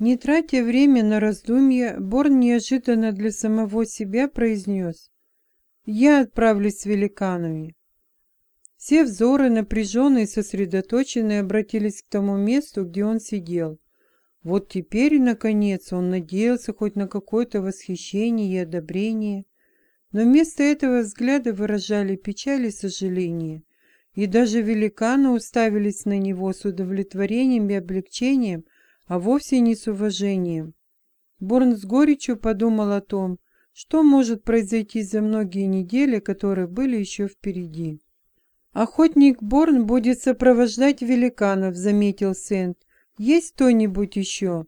Не тратя время на раздумья, Борн неожиданно для самого себя произнес. «Я отправлюсь с великанами». Все взоры, напряженные и сосредоточенные, обратились к тому месту, где он сидел. Вот теперь, наконец, он надеялся хоть на какое-то восхищение и одобрение. Но вместо этого взгляды выражали печаль и сожаление. И даже великаны уставились на него с удовлетворением и облегчением, а вовсе не с уважением. Борн с горечью подумал о том, что может произойти за многие недели, которые были еще впереди. «Охотник Борн будет сопровождать великанов», — заметил Сент. «Есть кто-нибудь еще?»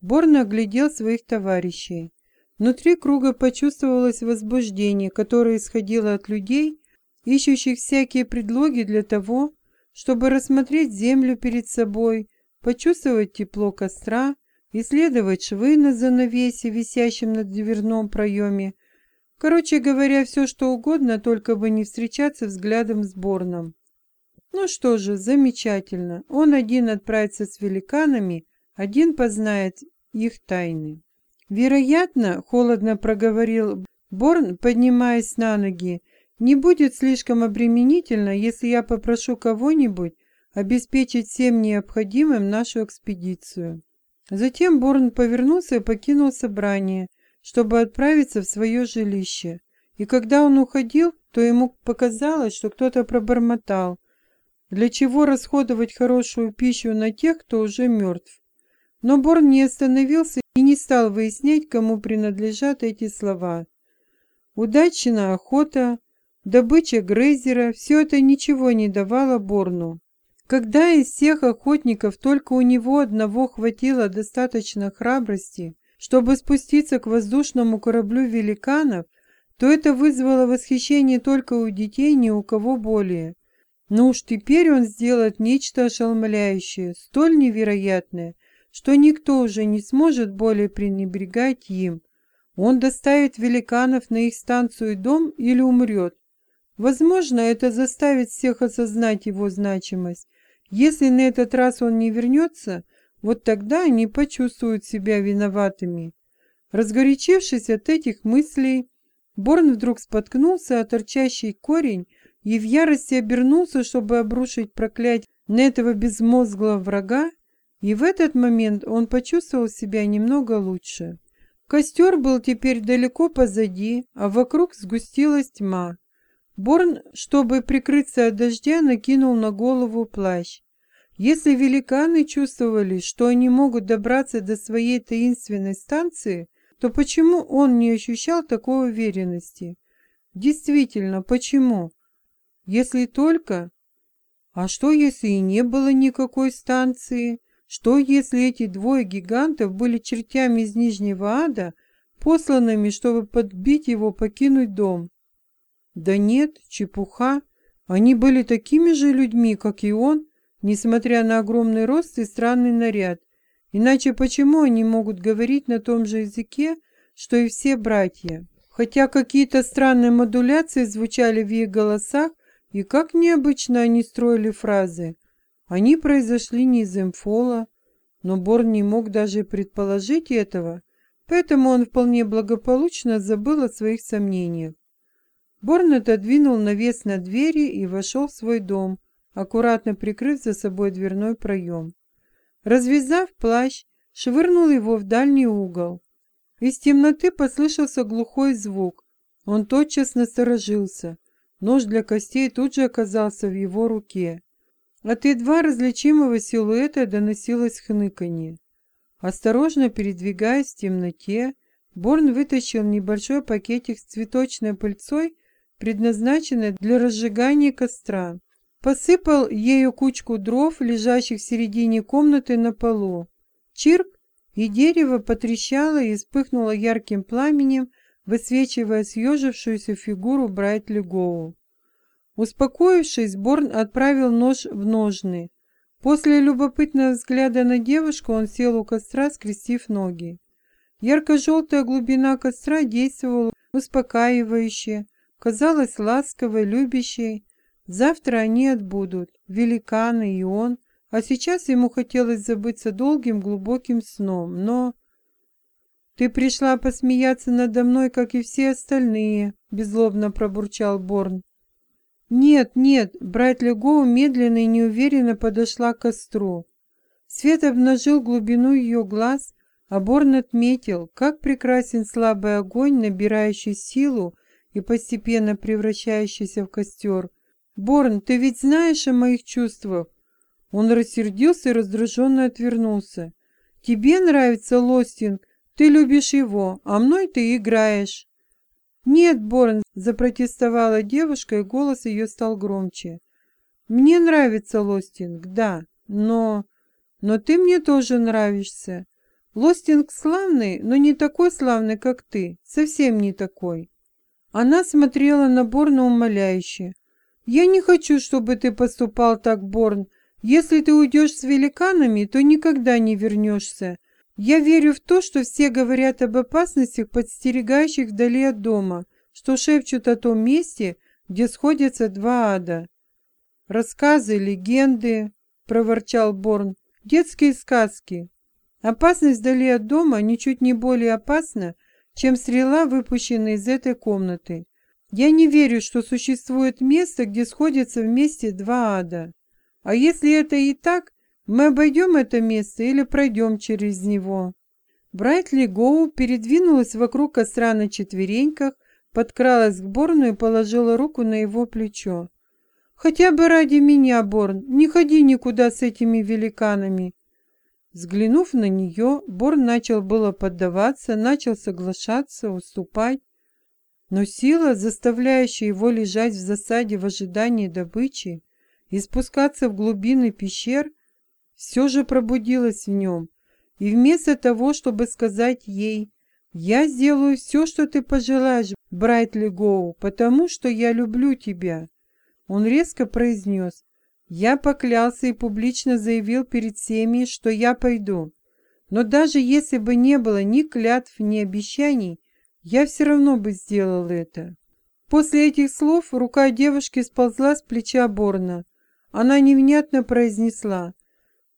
Борн оглядел своих товарищей. Внутри круга почувствовалось возбуждение, которое исходило от людей, ищущих всякие предлоги для того, чтобы рассмотреть землю перед собой, почувствовать тепло костра, исследовать швы на занавесе, висящем над дверном проеме. Короче говоря, все что угодно, только бы не встречаться взглядом с Борном. Ну что же, замечательно. Он один отправится с великанами, один познает их тайны. Вероятно, холодно проговорил Борн, поднимаясь на ноги, не будет слишком обременительно, если я попрошу кого-нибудь обеспечить всем необходимым нашу экспедицию. Затем Борн повернулся и покинул собрание, чтобы отправиться в свое жилище. И когда он уходил, то ему показалось, что кто-то пробормотал. Для чего расходовать хорошую пищу на тех, кто уже мертв? Но Борн не остановился и не стал выяснять, кому принадлежат эти слова. Удачная охота, добыча Грейзера – все это ничего не давало Борну. Когда из всех охотников только у него одного хватило достаточно храбрости, чтобы спуститься к воздушному кораблю великанов, то это вызвало восхищение только у детей, ни у кого более. Но уж теперь он сделает нечто ошеломляющее, столь невероятное, что никто уже не сможет более пренебрегать им. Он доставит великанов на их станцию дом или умрет. Возможно, это заставит всех осознать его значимость, если на этот раз он не вернется, вот тогда они почувствуют себя виноватыми. Разгорячившись от этих мыслей, Борн вдруг споткнулся о торчащий корень и в ярости обернулся, чтобы обрушить проклятие на этого безмозглого врага, и в этот момент он почувствовал себя немного лучше. Костер был теперь далеко позади, а вокруг сгустилась тьма. Борн, чтобы прикрыться от дождя, накинул на голову плащ. Если великаны чувствовали, что они могут добраться до своей таинственной станции, то почему он не ощущал такой уверенности? Действительно, почему? Если только... А что, если и не было никакой станции? Что, если эти двое гигантов были чертями из Нижнего Ада, посланными, чтобы подбить его покинуть дом? Да нет, чепуха. Они были такими же людьми, как и он, несмотря на огромный рост и странный наряд. Иначе почему они могут говорить на том же языке, что и все братья? Хотя какие-то странные модуляции звучали в их голосах, и как необычно они строили фразы. Они произошли не из Эмфола, но Борн не мог даже предположить этого, поэтому он вполне благополучно забыл о своих сомнениях. Борн отодвинул навес на двери и вошел в свой дом, аккуратно прикрыв за собой дверной проем. Развязав плащ, швырнул его в дальний угол. Из темноты послышался глухой звук. Он тотчас насторожился. Нож для костей тут же оказался в его руке. От едва различимого силуэта доносилось хныканье. Осторожно передвигаясь в темноте, Борн вытащил небольшой пакетик с цветочной пыльцой предназначенной для разжигания костра. Посыпал ею кучку дров, лежащих в середине комнаты на полу. Чирк, и дерево потрещало и вспыхнуло ярким пламенем, высвечивая съежившуюся фигуру Брайтли Гоу. Успокоившись, Борн отправил нож в ножны. После любопытного взгляда на девушку он сел у костра, скрестив ноги. Ярко-желтая глубина костра действовала успокаивающе, казалась ласковой, любящей. Завтра они отбудут, великаны и он, а сейчас ему хотелось забыться долгим глубоким сном, но... «Ты пришла посмеяться надо мной, как и все остальные», — беззлобно пробурчал Борн. «Нет, нет», — Брайтли Гоу медленно и неуверенно подошла к костру. Свет обнажил глубину ее глаз, а Борн отметил, как прекрасен слабый огонь, набирающий силу и постепенно превращающийся в костер. «Борн, ты ведь знаешь о моих чувствах?» Он рассердился и раздраженно отвернулся. «Тебе нравится Лостинг, ты любишь его, а мной ты играешь». «Нет, Борн», — запротестовала девушка, и голос ее стал громче. «Мне нравится Лостинг, да, но... Но ты мне тоже нравишься. Лостинг славный, но не такой славный, как ты, совсем не такой». Она смотрела на Борна умоляюще. «Я не хочу, чтобы ты поступал так, Борн. Если ты уйдешь с великанами, то никогда не вернешься. Я верю в то, что все говорят об опасностях, подстерегающих вдали от дома, что шепчут о том месте, где сходятся два ада. Рассказы, легенды, проворчал Борн, детские сказки. Опасность вдали от дома ничуть не более опасна, чем стрела, выпущенная из этой комнаты. Я не верю, что существует место, где сходятся вместе два ада. А если это и так, мы обойдем это место или пройдем через него?» Брайтли Гоу передвинулась вокруг костра на четвереньках, подкралась к Борну и положила руку на его плечо. «Хотя бы ради меня, Борн, не ходи никуда с этими великанами!» Взглянув на нее, Борн начал было поддаваться, начал соглашаться, уступать. Но сила, заставляющая его лежать в засаде в ожидании добычи и спускаться в глубины пещер, все же пробудилась в нем, и вместо того, чтобы сказать ей «Я сделаю все, что ты пожелаешь, Брайтли Гоу, потому что я люблю тебя», он резко произнес «Я поклялся и публично заявил перед всеми, что я пойду. Но даже если бы не было ни клятв, ни обещаний, я все равно бы сделал это». После этих слов рука девушки сползла с плеча Борна. Она невнятно произнесла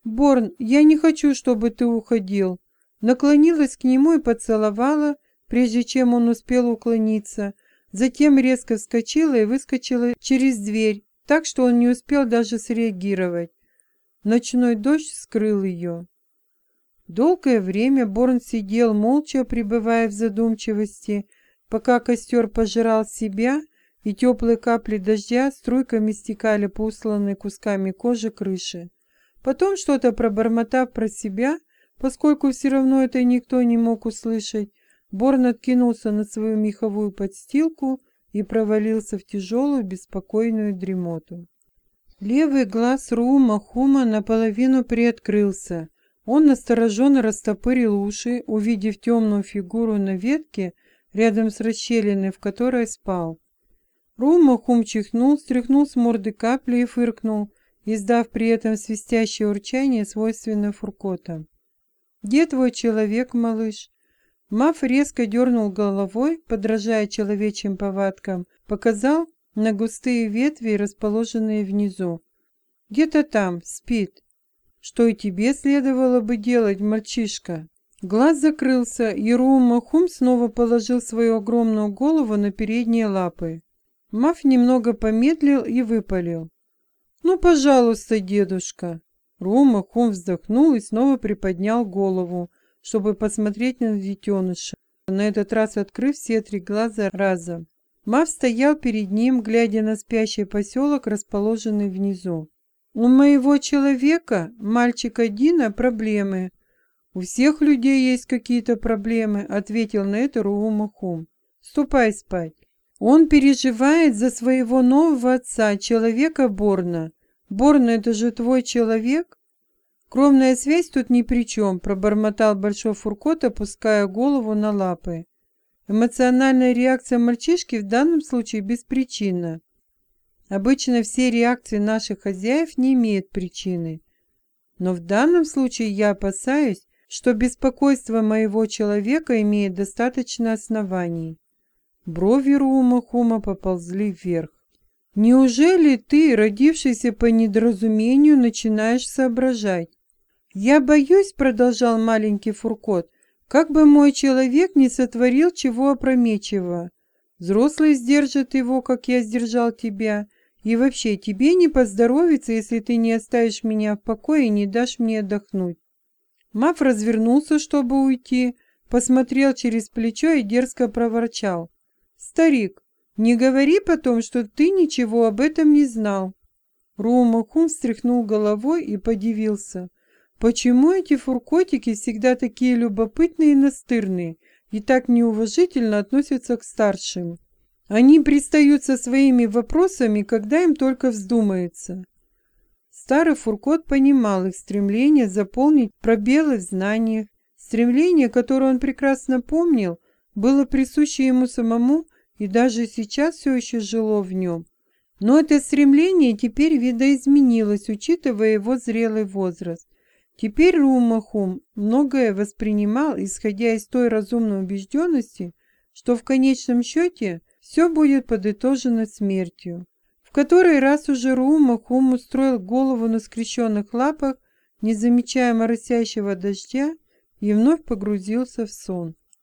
«Борн, я не хочу, чтобы ты уходил». Наклонилась к нему и поцеловала, прежде чем он успел уклониться. Затем резко вскочила и выскочила через дверь, так что он не успел даже среагировать. Ночной дождь скрыл ее. Долгое время Борн сидел молча, пребывая в задумчивости, пока костер пожирал себя, и теплые капли дождя струйками стекали по усланной кусками кожи крыши. Потом, что-то пробормотав про себя, поскольку все равно это никто не мог услышать, Борн откинулся на свою меховую подстилку и провалился в тяжелую, беспокойную дремоту. Левый глаз Рума Хума наполовину приоткрылся. Он настороженно растопырил уши, увидев темную фигуру на ветке рядом с расщелиной, в которой спал. Рума Хум чихнул, стряхнул с морды капли и фыркнул, издав при этом свистящее урчание, свойственное фуркота. «Где твой человек, малыш?» Маф резко дернул головой, подражая человечьим повадкам, показал на густые ветви, расположенные внизу. «Где-то там, спит. Что и тебе следовало бы делать, мальчишка?» Глаз закрылся, и Рума Хум снова положил свою огромную голову на передние лапы. Маф немного помедлил и выпалил. «Ну, пожалуйста, дедушка!» Рома вздохнул и снова приподнял голову, чтобы посмотреть на детеныша, на этот раз открыв все три глаза разом. Мав стоял перед ним, глядя на спящий поселок, расположенный внизу. «У моего человека, мальчика Дина, проблемы». «У всех людей есть какие-то проблемы», — ответил на это Рума Хум. «Ступай спать». Он переживает за своего нового отца, человека Борна. Борна, это же твой человек? Кровная связь тут ни при чем, пробормотал Большой Фуркот, опуская голову на лапы. Эмоциональная реакция мальчишки в данном случае беспричинна. Обычно все реакции наших хозяев не имеют причины. Но в данном случае я опасаюсь, что беспокойство моего человека имеет достаточно оснований. Брови Рума Хума поползли вверх. Неужели ты, родившийся по недоразумению, начинаешь соображать? Я боюсь, продолжал маленький Фуркот, как бы мой человек не сотворил чего опрометчивого. Взрослые сдержат его, как я сдержал тебя. И вообще, тебе не поздоровится, если ты не оставишь меня в покое и не дашь мне отдохнуть. Маф развернулся, чтобы уйти, посмотрел через плечо и дерзко проворчал. «Старик, не говори потом, что ты ничего об этом не знал». Роумахум встряхнул головой и подивился. «Почему эти фуркотики всегда такие любопытные и настырные и так неуважительно относятся к старшим? Они пристают со своими вопросами, когда им только вздумается». Старый Фуркот понимал их стремление заполнить пробелы в знаниях. Стремление, которое он прекрасно помнил, было присуще ему самому и даже сейчас все еще жило в нем. Но это стремление теперь видоизменилось, учитывая его зрелый возраст. Теперь Румахум многое воспринимал, исходя из той разумной убежденности, что в конечном счете все будет подытожено смертью. В который раз уже Румахум устроил голову на скрещенных лапах, не замечая моросящего дождя, и вновь погрузился в сон.